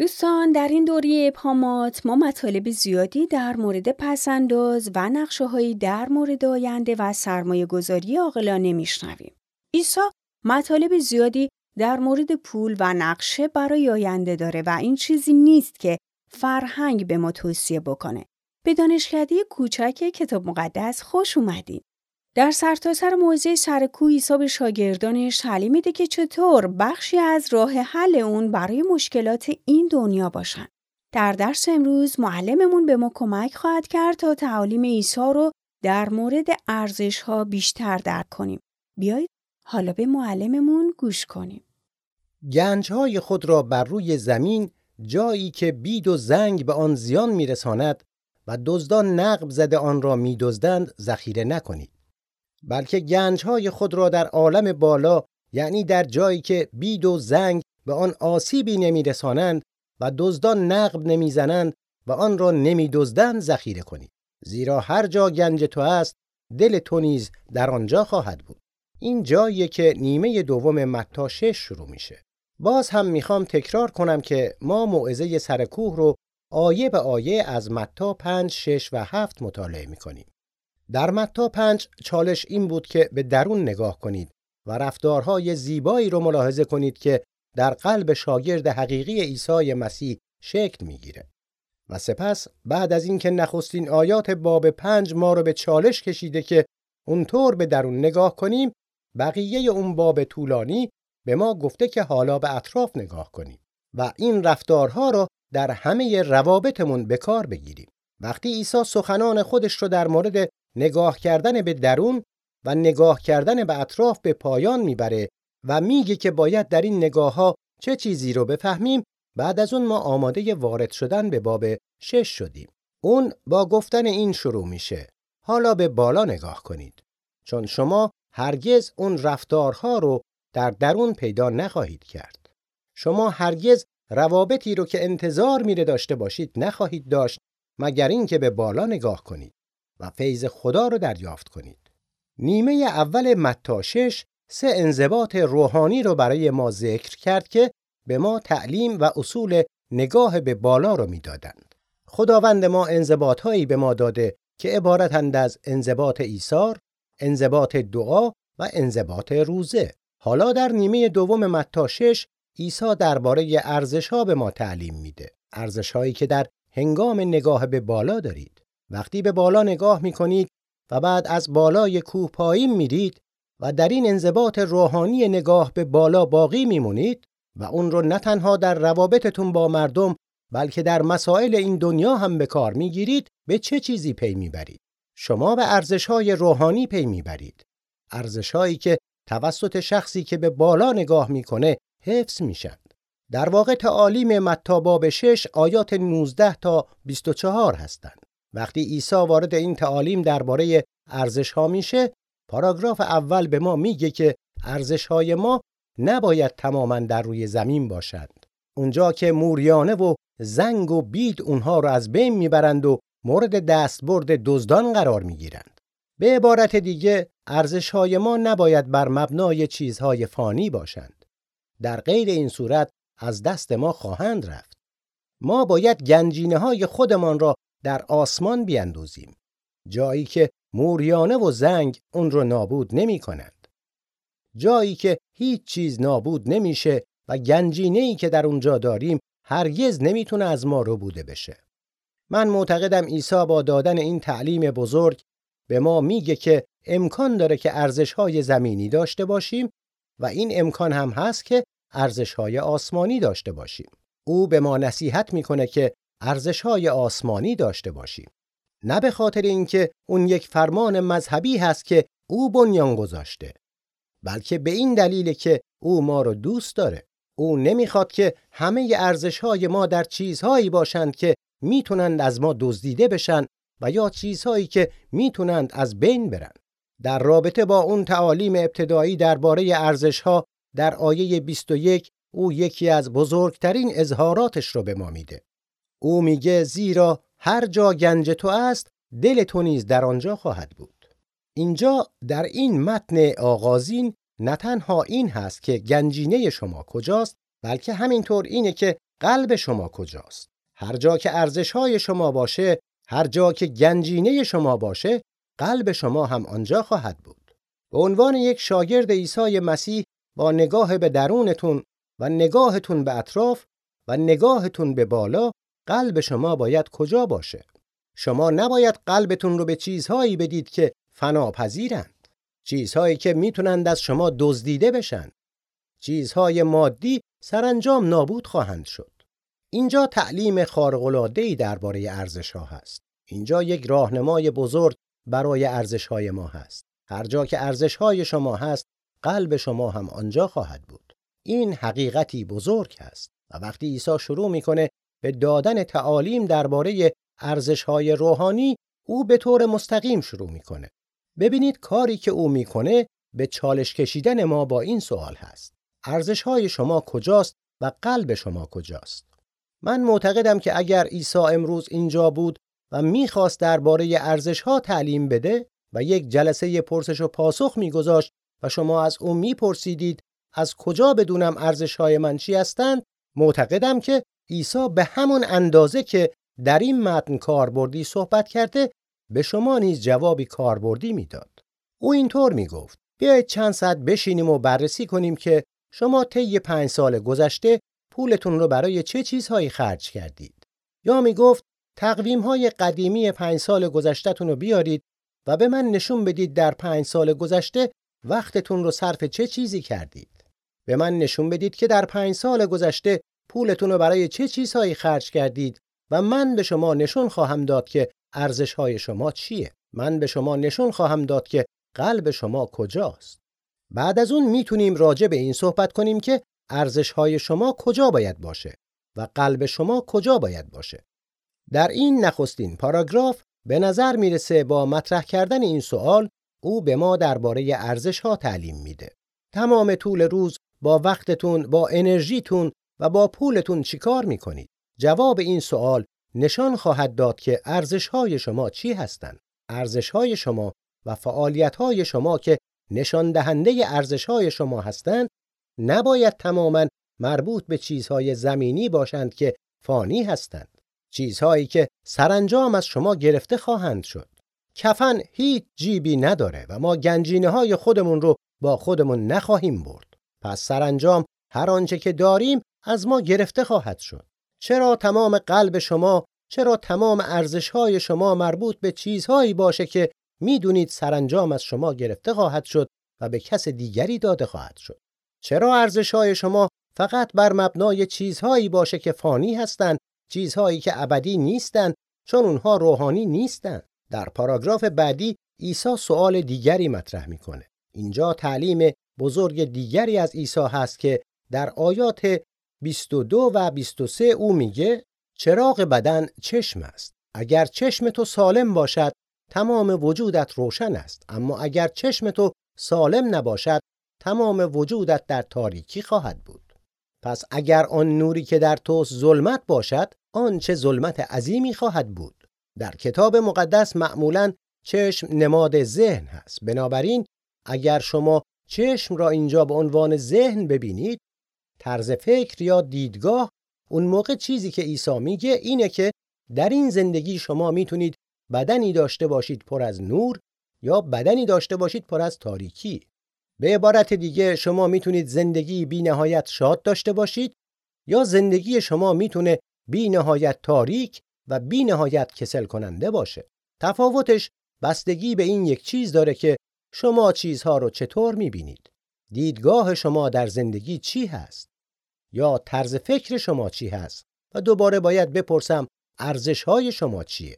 دوستان در این دوری ابهامات ما مطالب زیادی در مورد پسنداز و نقشه در مورد آینده و سرمایه گذاری عاقلانه میشنویم. عیسی مطالب زیادی در مورد پول و نقشه برای آینده داره و این چیزی نیست که فرهنگ به ما توصیه بکنه. به دانشکده کوچک کتاب مقدس خوش اومدین. در سرتاسر سر موضع سرکو عیسی به شاگردانش تعلیم میده که چطور بخشی از راه حل اون برای مشکلات این دنیا باشن. در درس امروز معلممون به ما کمک خواهد کرد تا تعالیم عیسی رو در مورد ارزش ها بیشتر درک کنیم. بیایید حالا به معلممون گوش کنیم. گنج های خود را بر روی زمین جایی که بید و زنگ به آن زیان میرساند و دزدان نقب زده آن را میدزدند ذخیره نکنید بلکه گنج های خود را در عالم بالا یعنی در جایی که بید و زنگ به آن آسیبی نمیرسانند و دزدان نقب نمی‌زنند و آن را نمیدزدند ذخیره کنید. زیرا هر جا گنج تو است دل تو نیز در آنجا خواهد بود. این جاییه که نیمه دوم متا شش شروع میشه. باز هم می‌خوام تکرار کنم که ما موعظه سرکوه رو آیه به آیه از متا 5 6 و 7 مطالعه می‌کنیم. در متا 5 چالش این بود که به درون نگاه کنید و رفتارهای زیبایی رو ملاحظه کنید که در قلب شاگرد حقیقی عیسی مسیح شکل می‌گیره. و سپس بعد از اینکه نخستین آیات باب پنج ما رو به چالش کشیده که اونطور به درون نگاه کنیم بقیه اون باب طولانی به ما گفته که حالا به اطراف نگاه کنیم و این رفتارها را در همه روابطمون به کار بگیریم. وقتی عیسی سخنان خودش رو در مورد نگاه کردن به درون و نگاه کردن به اطراف به پایان می‌بره و میگه که باید در این نگاه ها چه چیزی رو بفهمیم. بعد از اون ما آماده وارد شدن به باب شش شدیم. اون با گفتن این شروع میشه. حالا به بالا نگاه کنید. چون شما هرگز اون رفتارها رو در درون پیدا نخواهید کرد. شما هرگز روابطی رو که انتظار میره داشته باشید نخواهید داشت مگر اینکه به بالا نگاه کنید. و فیض خدا رو دریافت کنید. نیمه اول متاشش سه انضباط روحانی رو برای ما ذکر کرد که به ما تعلیم و اصول نگاه به بالا رو می‌دادند. خداوند ما انضباط هایی به ما داده که عبارتند از انضباط ایثار، انضباط دعا و انضباط روزه. حالا در نیمه دوم متاشش عیسی درباره ارزش‌ها به ما تعلیم میده. ارزش‌هایی که در هنگام نگاه به بالا دارید. وقتی به بالا نگاه می‌کنید و بعد از بالای کوه پایین میرید و در این انضباط روحانی نگاه به بالا باقی میمونید و اون رو نه تنها در روابطتون با مردم بلکه در مسائل این دنیا هم به کار می‌گیرید به چه چیزی پی می‌برید شما به ارزش‌های روحانی پی می‌برید ارزش‌هایی که توسط شخصی که به بالا نگاه می‌کنه حفظ میشند. در واقع تعالیم متی باب 6 آیات 19 تا 24 هستند. وقتی عیسی وارد این تعالیم درباره ارزش ها میشه، پاراگراف اول به ما میگه که ارزش های ما نباید تماما در روی زمین باشند. اونجا که موریانه و زنگ و بید اونها رو از بین می‌برند و مورد دستبرد دزدان قرار می‌گیرند. به عبارت دیگه ارزش های ما نباید بر مبنای چیزهای فانی باشند. در غیر این صورت از دست ما خواهند رفت. ما باید گنجینه های خودمان را در آسمان بیندوزیم. جایی که موریانه و زنگ اون رو نابود نمی کنند. جایی که هیچ چیز نابود نمیشه و گنجینه ای که در اونجا داریم هرگز نمی‌تونه از ما رو بوده بشه. من معتقدم عیسی با دادن این تعلیم بزرگ به ما میگه که امکان داره که ارزش های زمینی داشته باشیم و این امکان هم هست که ارزش‌های آسمانی داشته باشیم. او به ما نصیحت می‌کنه که ارزش‌های آسمانی داشته باشیم. نه به خاطر اینکه اون یک فرمان مذهبی هست که او بنیان گذاشته، بلکه به این دلیل که او ما رو دوست داره. او نمی‌خواد که همه ارزش‌های ما در چیزهایی باشند که می‌تونند از ما دزدیده بشن و یا چیزهایی که می‌تونند از بین برن. در رابطه با اون تعالیم ابتدایی درباره ارزش‌ها در آیه 21 او یکی از بزرگترین اظهاراتش رو به ما میده. او میگه زیرا هر جا گنج تو است دل تو نیز در آنجا خواهد بود. اینجا در این متن آغازین نه تنها این هست که گنجینه شما کجاست بلکه همینطور اینه که قلب شما کجاست هر جا که ارزش های شما باشه هر جا که گنجینه شما باشه قلب شما هم آنجا خواهد بود به عنوان یک شاگرد عیسی مسیح با نگاه به درونتون و نگاهتون به اطراف و نگاهتون به بالا قلب شما باید کجا باشه؟ شما نباید قلبتون رو به چیزهایی بدید که فناپذیرند. چیزهایی که می‌تونند از شما دزدیده بشن. چیزهای مادی سرانجام نابود خواهند شد. اینجا تعلیم خارق‌العاده‌ای درباره ارزش‌ها هست. اینجا یک راهنمای بزرگ برای ارزش‌های ما هست. هر جا که ارزش‌های شما هست قلب شما هم آنجا خواهد بود. این حقیقتی بزرگ است و وقتی عیسی شروع می‌کنه به دادن تعالیم درباره ارزش‌های روحانی او به طور مستقیم شروع می‌کنه. ببینید کاری که او می‌کنه به چالش کشیدن ما با این سوال هست. ارزش‌های شما کجاست و قلب شما کجاست؟ من معتقدم که اگر عیسی امروز اینجا بود و می‌خواست درباره ارزش‌ها تعلیم بده و یک جلسه پرسش و پاسخ میگذاشت و شما از او میپرسیدید از کجا بدونم ارزش‌های من چی هستند معتقدم که عیسی به همون اندازه که در این متن کاربردی صحبت کرده به شما نیز جوابی کاربردی می‌داد. او اینطور می‌گفت بیایید چند ساعت بشینیم و بررسی کنیم که شما طی پنج سال گذشته پولتون رو برای چه چیزهایی خرج کردید. یا می‌گفت تقویم های قدیمی پنج سال گذشتهتون رو بیارید و به من نشون بدید در پنج سال گذشته وقتتون رو صرف چه چیزی کردید. به من نشون بدید که در پنج سال گذشته پولتون رو برای چه چیزهایی خرج کردید و من به شما نشون خواهم داد که ارزش های شما چیه؟ من به شما نشون خواهم داد که قلب شما کجاست. بعد از اون می‌تونیم راجع به این صحبت کنیم که ارزش های شما کجا باید باشه و قلب شما کجا باید باشه. در این نخستین پاراگراف به نظر می‌رسه با مطرح کردن این سوال او به ما درباره ارزش ها تعلیم میده. تمام طول روز با وقتتون با انرژیتون و با پولتون چیکار می‌کنید؟ جواب این سوال نشان خواهد داد که ارزش های شما چی هستند. ارزش های شما و فعالیت های شما که نشان دهنده ارزش های شما هستند نباید تماما مربوط به چیزهای زمینی باشند که فانی هستند. چیزهایی که سرانجام از شما گرفته خواهند شد. کفن هیچ جیبی نداره و ما گنجینه های خودمون رو با خودمون نخواهیم برد. پس سرانجام هر آنچه که داریم از ما گرفته خواهد شد. چرا تمام قلب شما چرا تمام ارزش های شما مربوط به چیزهایی باشه که می‌دونید سرانجام از شما گرفته خواهد شد و به کس دیگری داده خواهد شد؟ چرا ارزش های شما فقط بر مبنای چیزهایی باشه که فانی هستند چیزهایی که ابدی نیستند چون اونها روحانی نیستند؟ در پاراگراف بعدی عیسی سوال دیگری مطرح می‌کنه. اینجا تعلیم بزرگ دیگری از عیسی هست که در آیات 22 و 23 او میگه چراغ بدن چشم است. اگر چشم تو سالم باشد تمام وجودت روشن است. اما اگر چشم تو سالم نباشد تمام وجودت در تاریکی خواهد بود. پس اگر آن نوری که در تو ظلمت باشد آن چه ظلمت عظیمی خواهد بود. در کتاب مقدس معمولا چشم نماد ذهن هست. بنابراین اگر شما چشم را اینجا به عنوان ذهن ببینید طرز فکر یا دیدگاه اون موقع چیزی که عیسی میگه اینه که در این زندگی شما می‌تونید بدنی داشته باشید پر از نور یا بدنی داشته باشید پر از تاریکی به عبارت دیگه شما می‌تونید زندگی بی نهایت شاد داشته باشید یا زندگی شما می‌تونه بی نهایت تاریک و بی نهایت کسل کننده باشه. تفاوتش بستگی به این یک چیز داره که شما چیزها رو چطور می‌بینید. دیدگاه شما در زندگی چی هست؟ یا طرز فکر شما چی هست؟ و دوباره باید بپرسم ارزش های شما چیه؟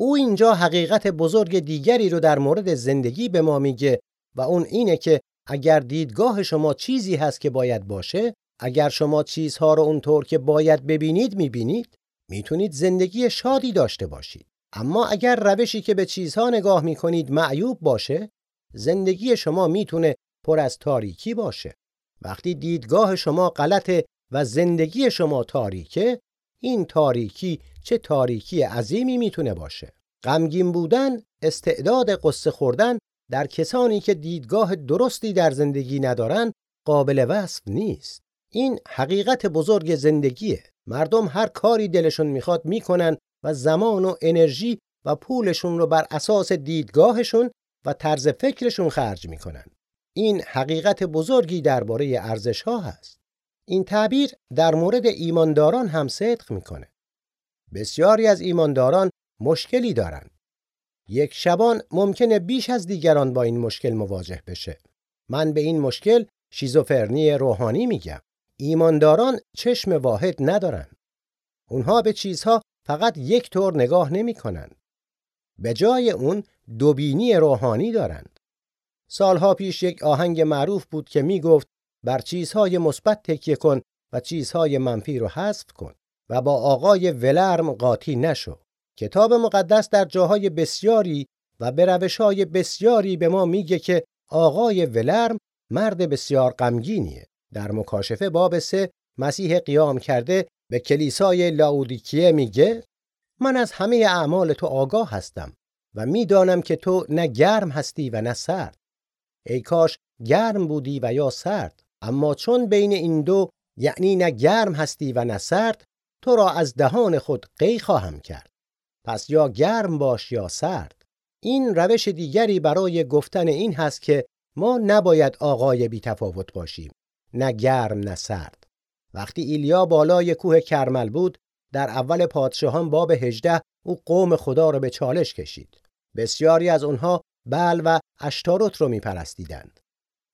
او اینجا حقیقت بزرگ دیگری رو در مورد زندگی به ما میگه و اون اینه که اگر دیدگاه شما چیزی هست که باید باشه اگر شما چیزها رو اونطور که باید ببینید می‌بینید می‌تونید زندگی شادی داشته باشید اما اگر روشی که به چیزها نگاه می‌کنید معیوب باشه زندگی شما می‌تونه پر از تاریکی باشه وقتی دیدگاه شما غلطه و زندگی شما تاریکه این تاریکی چه تاریکی عظیمی می‌تونه باشه غمگین بودن استعداد قصه خوردن در کسانی که دیدگاه درستی در زندگی ندارن قابل وصف نیست این حقیقت بزرگ زندگیه. مردم هر کاری دلشون می‌خواد می‌کنن و زمان و انرژی و پولشون رو بر اساس دیدگاهشون و طرز فکرشون خرج می‌کنن. این حقیقت بزرگی درباره ارزش ها هست. این تعبیر در مورد ایمانداران هم صدق می‌کنه. بسیاری از ایمانداران مشکلی دارند. یک شبان ممکنه بیش از دیگران با این مشکل مواجه بشه. من به این مشکل شیزوفرنی روحانی میگم. ایمانداران چشم واحد ندارن. اونها به چیزها فقط یک طور نگاه نمی کنند. به جای اون دوبینی روحانی دارند. سالها پیش یک آهنگ معروف بود که می گفت بر چیزهای مثبت تکیه کن و چیزهای منفی رو حذف کن و با آقای ولرم قاطی نشو. کتاب مقدس در جاهای بسیاری و به روشهای بسیاری به ما میگه که آقای ولرم مرد بسیار غمگینیه. در مکاشفه باب سه مسیح قیام کرده به کلیسای لاودیکیه میگه من از همه اعمال تو آگاه هستم و می‌دانم که تو نه گرم هستی و نه سرد. ای کاش گرم بودی و یا سرد اما چون بین این دو یعنی نه گرم هستی و نه سرد تو را از دهان خود قی خواهم کرد. پس یا گرم باش یا سرد. این روش دیگری برای گفتن این هست که ما نباید آقای بی تفاوت باشیم. نه گرم نه سرد. وقتی ایلیا بالای کوه کرمل بود در اول پادشاهان باب 18 او قوم خدا را به چالش کشید. بسیاری از آنها بل و اشتاروت رو میپرستیدند.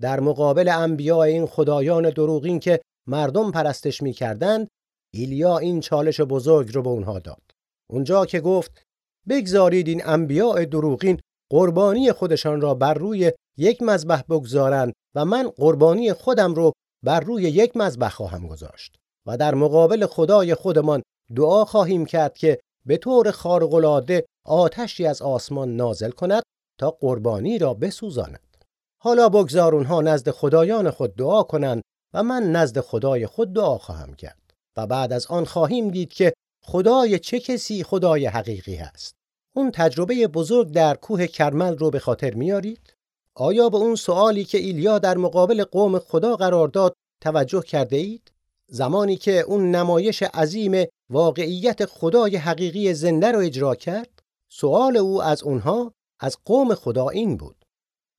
در مقابل انبیاء این خدایان دروغین که مردم پرستش می‌کردند، ایلیا این چالش بزرگ رو به اونها داد. اونجا که گفت بگذارید این انبیاء دروغین قربانی خودشان را بر روی یک مذبح بگذارند و من قربانی خودم رو بر روی یک مذبح خواهم گذاشت و در مقابل خدای خودمان دعا خواهیم کرد که به طور خارق‌العاده آتشی از آسمان نازل کند تا قربانی را بسوزاند. حالا بگذار اونها نزد خدایان خود دعا کنند و من نزد خدای خود دعا خواهم کرد و بعد از آن خواهیم دید که خدای چه کسی خدای حقیقی هست. اون تجربه بزرگ در کوه کرمل رو به خاطر میارید؟ آیا به اون سوالی که ایلیا در مقابل قوم خدا قرار داد توجه کرده اید؟ زمانی که اون نمایش عظیم واقعیت خدای حقیقی زنده رو اجرا کرد سوال او از اونها از قوم خدا این بود.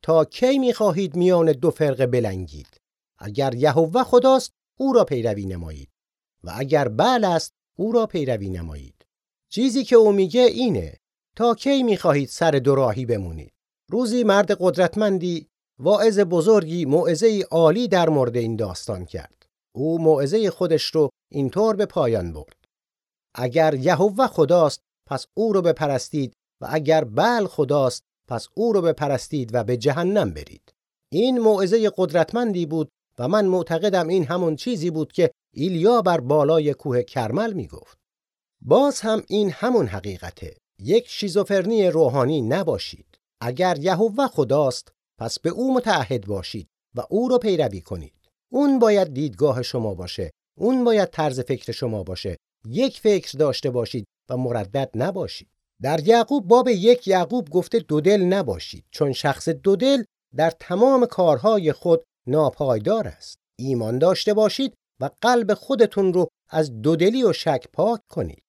تا کی می‌خواهید میان دو فرقه بلنگید؟ اگر یهوه خداست او را پیروی نمایید. و اگر بل است او را پیروی نمایید. چیزی که او میگه اینه. تا کی می‌خواهید سر دو راهی بمونید؟ روزی مرد قدرتمندی واعظ بزرگی موعظه عالی در مورد این داستان کرد. او موعظه خودش رو اینطور به پایان برد. اگر یهوه خداست پس او رو بپرستید و اگر بل خداست پس او رو بپرستید و به جهنم برید. این موعظه قدرتمندی بود و من معتقدم این همون چیزی بود که ایلیا بر بالای کوه کرمل می‌گفت. باز هم این همون حقیقته. یک شیزوفرنی روحانی نباشید. اگر یهوه خداست پس به او متعهد باشید و او رو پیروی کنید. اون باید دیدگاه شما باشه. اون باید طرز فکر شما باشه. یک فکر داشته باشید و مردد نباشید. در یعقوب باب یک یعقوب گفته دودل نباشید چون شخص دودل در تمام کارهای خود ناپایدار است. ایمان داشته باشید و قلب خودتون رو از دودلی و شک پاک کنید.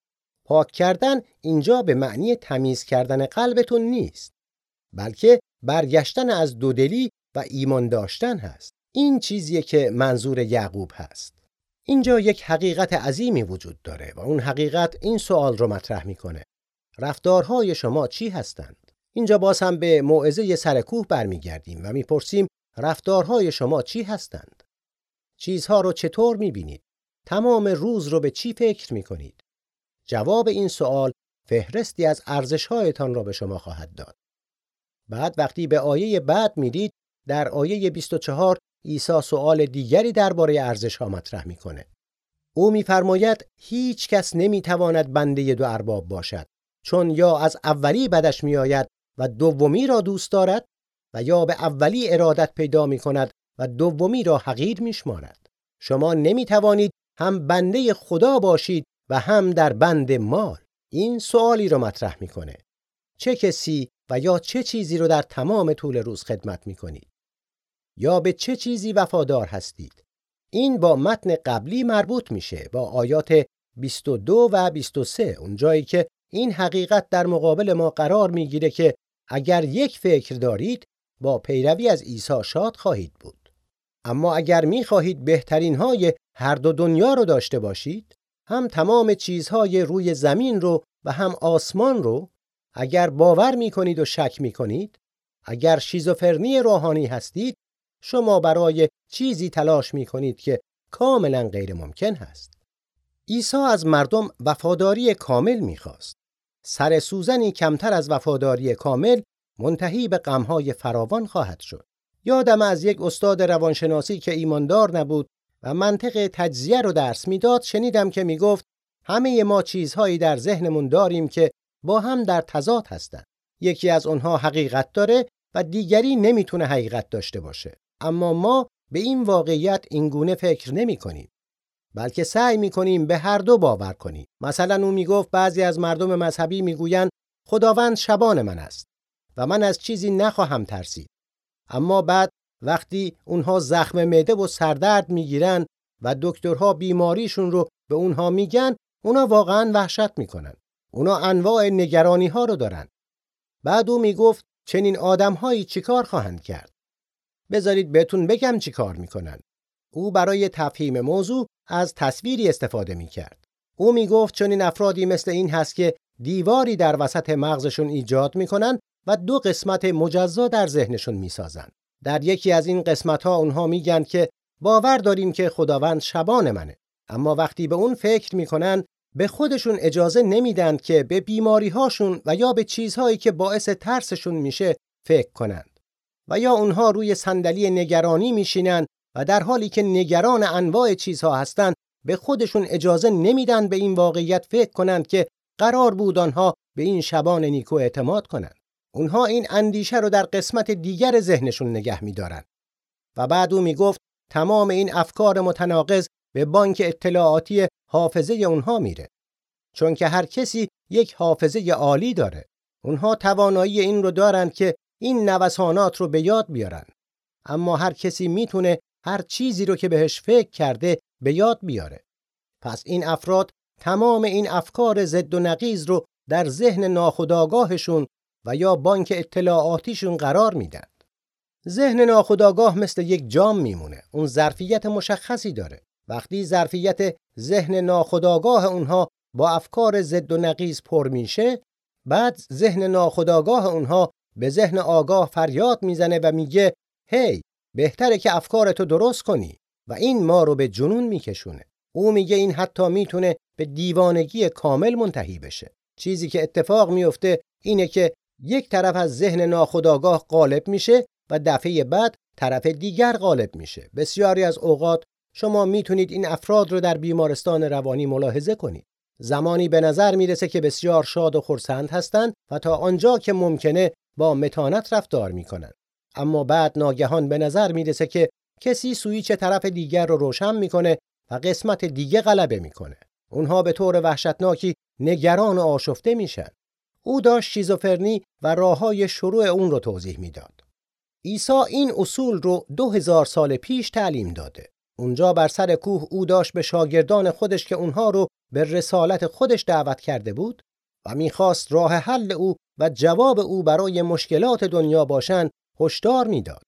پاک کردن اینجا به معنی تمیز کردن قلبتون نیست بلکه برگشتن از دودلی و ایمان داشتن هست. این چیزیه که منظور یعقوب هست. اینجا یک حقیقت عظیمی وجود داره و اون حقیقت این سوال رو مطرح می‌کنه. رفتارهای شما چی هستند؟ اینجا باز هم به موعظه سرکوه برمیگردیم و می‌پرسیم رفتارهای شما چی هستند؟ چیزها رو چطور می‌بینید؟ تمام روز رو به چی فکر می‌کنید؟ جواب این سوال فهرستی از ارزشهایتان را به شما خواهد داد. بعد وقتی به آیه بعد می‌دید در آیه 24 عیسی سوال دیگری درباره ارزش ها مطرح می‌کنه. او میفرماید هیچ کس نمی‌تواند بنده دو ارباب باشد. چون یا از اولی بدش میآید و دومی را دوست دارد و یا به اولی ارادت پیدا می کند و دومی را حقیر میشمارد. شما نمی‌توانید هم بنده خدا باشید و هم در بند مال. این سوالی را مطرح می‌کنه. چه کسی و یا چه چیزی رو در تمام طول روز خدمت می کنید؟ یا به چه چیزی وفادار هستید؟ این با متن قبلی مربوط میشه با آیات 22 و 23 اونجایی که این حقیقت در مقابل ما قرار می‌گیره که اگر یک فکر دارید با پیروی از عیسی شاد خواهید بود. اما اگر می‌خواهید بهترین های هر دو دنیا رو داشته باشید هم تمام چیزهای روی زمین رو و هم آسمان رو اگر باور می‌کنید و شک می‌کنید اگر شیزوفرنی روحانی هستید شما برای چیزی تلاش می‌کنید که کاملا غیر ممکن هست. عیسی از مردم وفاداری کامل می‌خواست. سر سوزنی کمتر از وفاداری کامل منتهی به غمهای فراوان خواهد شد. یادم از یک استاد روانشناسی که ایماندار نبود و منطق تجزیه رو درس می‌داد شنیدم که می‌گفت همه ما چیزهایی در ذهنمون داریم که با هم در تضاد هستند. یکی از اونها حقیقت داره و دیگری نمی‌تونه حقیقت داشته باشه. اما ما به این واقعیت اینگونه فکر نمی کنیم بلکه سعی می کنیم به هر دو باور کنیم. مثلا او می‌گفت بعضی از مردم مذهبی می‌گویند خداوند شبان من است و من از چیزی نخواهم ترسید. اما بعد وقتی اونها زخم معده و سردرد می‌گیرن و دکترها بیماریشون رو به اونها میگن اونا واقعا وحشت می‌کنن. اونا انواع نگرانی ها رو دارن. بعد او می‌گفت چنین آدمهایی چیکار خواهند کرد؟ بذارید بهتون بگم چیکار می‌کنن. او برای تفهیم موضوع از تصویری استفاده می‌کرد. او می‌گفت چنین افرادی مثل این هست که دیواری در وسط مغزشون ایجاد می‌کنن و دو قسمت مجزا در ذهنشون می‌سازن. در یکی از این قسمت ها اونها میگن که باور داریم که خداوند شبان منه اما وقتی به اون فکر می‌کنن به خودشون اجازه نمیدن که به بیماری هاشون و یا به چیزهایی که باعث ترسشون میشه فکر کنند و یا اونها روی صندلی نگرانی میشینن و در حالی که نگران انواع چیزها هستند به خودشون اجازه نمیدن به این واقعیت فکر کنند که قرار بود آنها به این شبان نیکو اعتماد کنند. اونها این اندیشه رو در قسمت دیگر ذهنشون نگه میدارن. و بعد او می‌گفت تمام این افکار متناقض به بانک اطلاعاتی حافظه اونها میره. چون که هر کسی یک حافظه عالی داره. اونها توانایی این رو دارند که این نوسانات رو به یاد بیارن. اما هر کسی می‌تونه هر چیزی رو که بهش فکر کرده به یاد بیاره. پس این افراد تمام این افکار ضد و نقیض رو در ذهن ناخودآگاهشون و یا بانک اطلاعاتیشون قرار میدن. ذهن ناخودآگاه مثل یک جام میمونه. اون ظرفیت مشخصی داره. وقتی ظرفیت ذهن ناخودآگاه اونها با افکار ضد و نقیض پر میشه بعد ذهن ناخودآگاه اونها به ذهن آگاه فریاد می‌زنه و میگه هی بهتره که افکارتو درست کنی و این ما رو به جنون میکشونه. او میگه این حتی می‌تونه به دیوانگی کامل منتهی بشه. چیزی که اتفاق میفته اینه که یک طرف از ذهن ناخودآگاه غالب میشه و دفعه بعد طرف دیگر غالب میشه. بسیاری از اوقات شما می‌تونید این افراد رو در بیمارستان روانی ملاحظه کنید. زمانی به نظر می‌رسه که بسیار شاد و خرسند هستند و تا آنجا که ممکنه با متانت رفتار می‌کنند. اما بعد ناگهان به نظر می‌رسه که کسی سویچ طرف دیگر رو روشن می‌کنه و قسمت دیگه غلبه می‌کنه. اونها به طور وحشتناکی نگران و آشفته میشن. او داشت شیزوفرنی و راههای شروع اون رو توضیح می‌داد. عیسی این اصول رو دو هزار سال پیش تعلیم داده. اونجا بر سر کوه او داشت به شاگردان خودش که اونها رو به رسالت خودش دعوت کرده بود و می‌خواست راه حل او و جواب او برای مشکلات دنیا باشند هشدار می‌داد.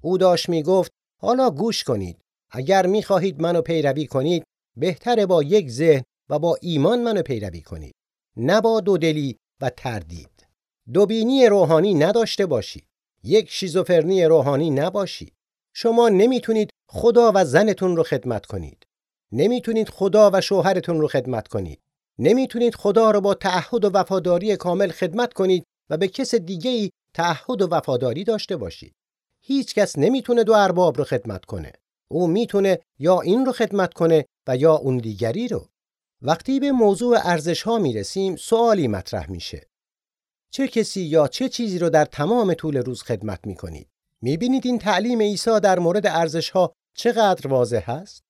او داشت می‌گفت حالا گوش کنید. اگر می‌خواهید منو پیروی کنید بهتره با یک ذهن و با ایمان منو پیروی کنید. نه با دودلی و تردید. دوبینی روحانی نداشته باشید. یک شیزوفرنی روحانی نباشید. شما نمی‌تونید خدا و زنتون رو خدمت کنید. نمی‌تونید خدا و شوهرتون رو خدمت کنید. نمی‌تونید خدا رو با تعهد و وفاداری کامل خدمت کنید و به کس دیگه ای تعهد و وفاداری داشته باشید هیچ کس نمی‌تونه دو ارباب رو خدمت کنه. او می‌تونه یا این رو خدمت کنه و یا اون دیگری رو. وقتی به موضوع ارزش ها می‌رسیم سوالی مطرح میشه. چه کسی یا چه چیزی رو در تمام طول روز خدمت می‌کنید؟ می‌بینید این تعلیم عیسی در مورد ارزش ها چقدر واضح هست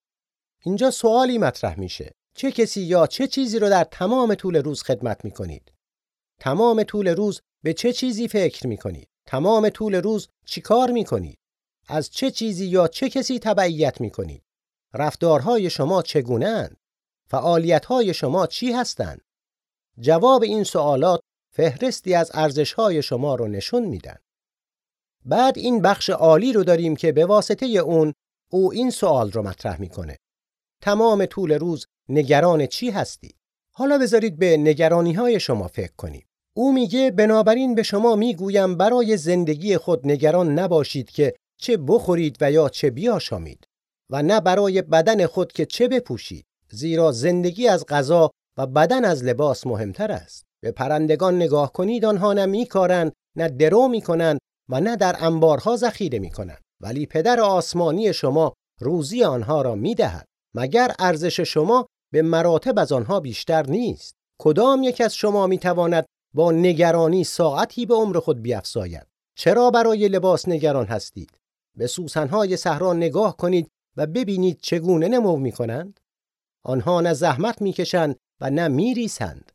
اینجا سوالی مطرح میشه. چه کسی یا چه چیزی رو در تمام طول روز خدمت می‌کنید؟ تمام طول روز به چه چیزی فکر می‌کنید تمام طول روز چیکار می‌کنید از چه چیزی یا چه کسی تبعیت می‌کنید رفتارهای شما چگونه‌اند؟ فعالیتهای شما چی هستند؟ جواب این سوالات فهرستی از ارزشهای شما رو نشون میدن. بعد این بخش عالی رو داریم که به واسطه اون او این سوال رو مطرح می‌کنه. تمام طول روز نگران چی هستی؟ حالا بذارید به نگرانی های شما فکر کنیم. او میگه بنابراین به شما می‌گویم برای زندگی خود نگران نباشید که چه بخورید و یا چه بیاشامید و نه برای بدن خود که چه بپوشید زیرا زندگی از غذا و بدن از لباس مهمتر است. به پرندگان نگاه کنید آنها نه میکارند نه درو می‌کنند و نه در انبارها ذخیره می‌کنند. ولی پدر آسمانی شما روزی آنها را می‌دهد. مگر ارزش شما به مراتب از آنها بیشتر نیست؟ کدام یک از شما می‌تواند با نگرانی ساعتی به عمر خود بیافزاید چرا برای لباس نگران هستید؟ به سوسنهای صحرا نگاه کنید و ببینید چگونه نمو می‌کنند. آنها نه زحمت می‌کشند و نه میریسند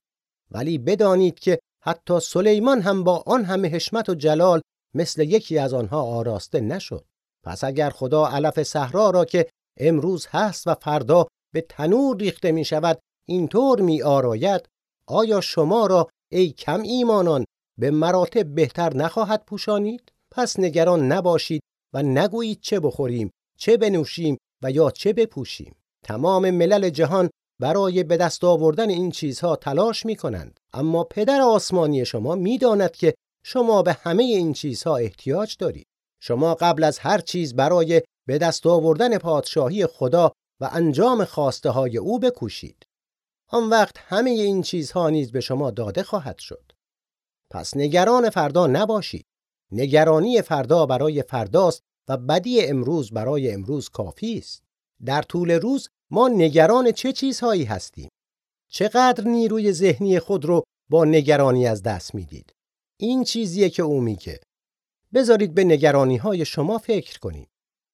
ولی بدانید که حتی سلیمان هم با آن همه حشمت و جلال مثل یکی از آنها آراسته نشد. پس اگر خدا علف صحرا را که امروز هست و فردا به تنور ریخته می شود اینطور می آراید آیا شما را ای کم ایمانان به مراتب بهتر نخواهد پوشانید؟ پس نگران نباشید و نگویید چه بخوریم چه بنوشیم و یا چه بپوشیم. تمام ملل جهان برای به دست آوردن این چیزها تلاش می کنند اما پدر آسمانی شما می داند که شما به همه این چیزها احتیاج دارید. شما قبل از هر چیز برای به دست آوردن پادشاهی خدا و انجام خواسته های او بکوشید. آن وقت همه این چیزها نیز به شما داده خواهد شد. پس نگران فردا نباشید. نگرانی فردا برای فرداست و بدی امروز برای امروز کافی است. در طول روز ما نگران چه چیزهایی هستیم؟ چقدر نیروی ذهنی خود رو با نگرانی از دست می‌دید؟ این چیزیه که او میگه. بذارید به نگرانی های شما فکر کنید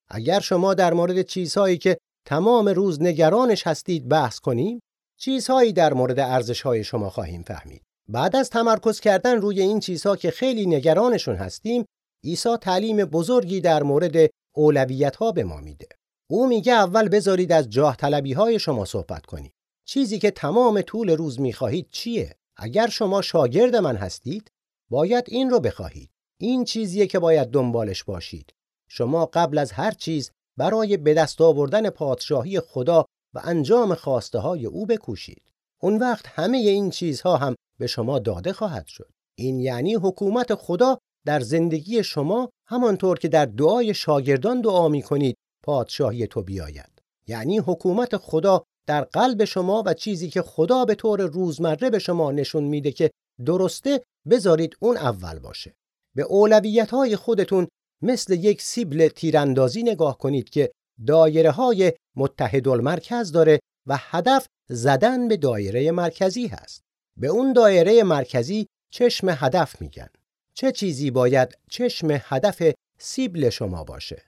اگر شما در مورد چیزهایی که تمام روز نگرانش هستید بحث کنیم چیزهایی در مورد ارزش های شما خواهیم فهمید. بعد از تمرکز کردن روی این چیزها که خیلی نگرانشون هستیم عیسی تعلیم بزرگی در مورد اولویت ها به ما میده. او میگه اول بذارید از جاه طلبی های شما صحبت کنید. چیزی که تمام طول روز می‌خواهید چیه؟ اگر شما شاگرد من هستید باید این رو بخواهید. این چیزیه که باید دنبالش باشید. شما قبل از هر چیز برای به دست آوردن پادشاهی خدا و انجام خواسته های او بکوشید. اون وقت همه این چیزها هم به شما داده خواهد شد. این یعنی حکومت خدا در زندگی شما همانطور که در دعای شاگردان دعا می کنید پادشاهی تو بیاید. یعنی حکومت خدا در قلب شما و چیزی که خدا به طور روزمره به شما نشون میده که درسته بذارید اون اول باشه. به اولویت های خودتون مثل یک سیبل تیراندازی نگاه کنید که دایره های متحد المرکز داره و هدف زدن به دایره مرکزی هست. به اون دایره مرکزی چشم هدف میگن. چه چیزی باید چشم هدف سیبل شما باشه؟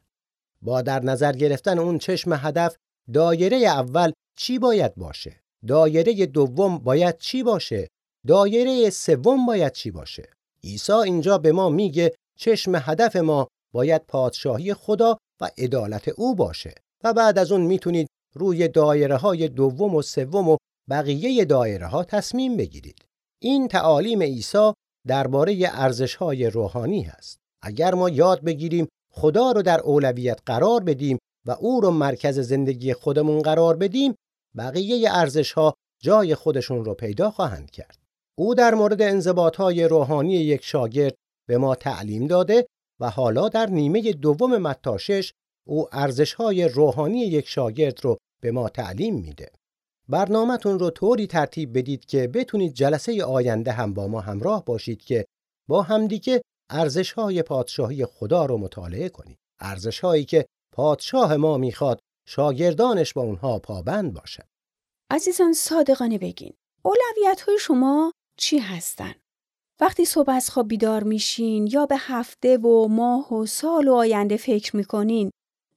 با در نظر گرفتن اون چشم هدف دایره اول چی باید باشه؟ دایره دوم باید چی باشه؟ دایره سوم باید چی باشه؟ عیسی اینجا به ما میگه چشم هدف ما باید پادشاهی خدا و عدالت او باشه. و بعد از اون می‌تونید روی دایره های دوم و سوم و بقیه دایره ها تصمیم بگیرید. این تعالیم عیسی درباره ارزش های روحانی هست. اگر ما یاد بگیریم خدا رو در اولویت قرار بدیم و او رو مرکز زندگی خودمون قرار بدیم بقیه ارزش ها جای خودشون رو پیدا خواهند کرد. او در مورد انضباط های روحانی یک شاگرد به ما تعلیم داده و حالا در نیمه دوم متاشش او ارزش های روحانی یک شاگرد رو به ما تعلیم میده. برنامهتون رو طوری ترتیب بدید که بتونید جلسه آینده هم با ما همراه باشید که با همدیگه ارزش های پادشاهی خدا رو مطالعه کنید. ارزش هایی که پادشاه ما می‌خواد شاگردانش با اونها پابند باشن. عزیزان صادقانه بگین. اولویت های شما چی هستن؟ وقتی صبح از خواب بیدار میشین یا به هفته و ماه و سال و آینده فکر می‌کنین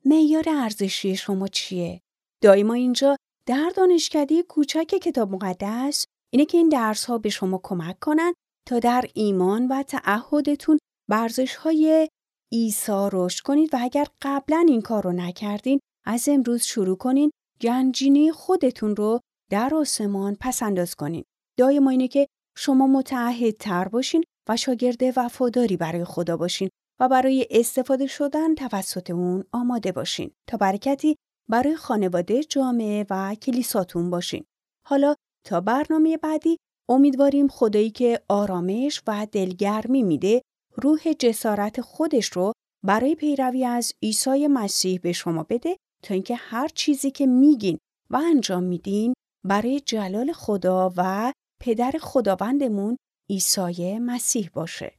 معیار ارزشی شما چیه؟ دایما اینجا در دانشکده کوچک کتاب مقدس اینه که این درس ها به شما کمک کنن تا در ایمان و تعهدتون برزش های ایسا رشد کنید و اگر قبلا این کار رو نکردین از امروز شروع کنین گنجینه خودتون رو در آسمان پس انداز کنین. دعای ما اینه که شما متعهد تر باشین و شاگرد وفاداری برای خدا باشین و برای استفاده شدن توسط اون آماده باشین تا برکتی برای خانواده جامعه و کلیساتون باشین. حالا تا برنامه بعدی امیدواریم خدایی که آرامش و دلگرمی میده روح جسارت خودش رو برای پیروی از عیسی مسیح به شما بده تا اینکه هر چیزی که میگین و انجام میدین برای جلال خدا و پدر خداوندمون عیسی مسیح باشه.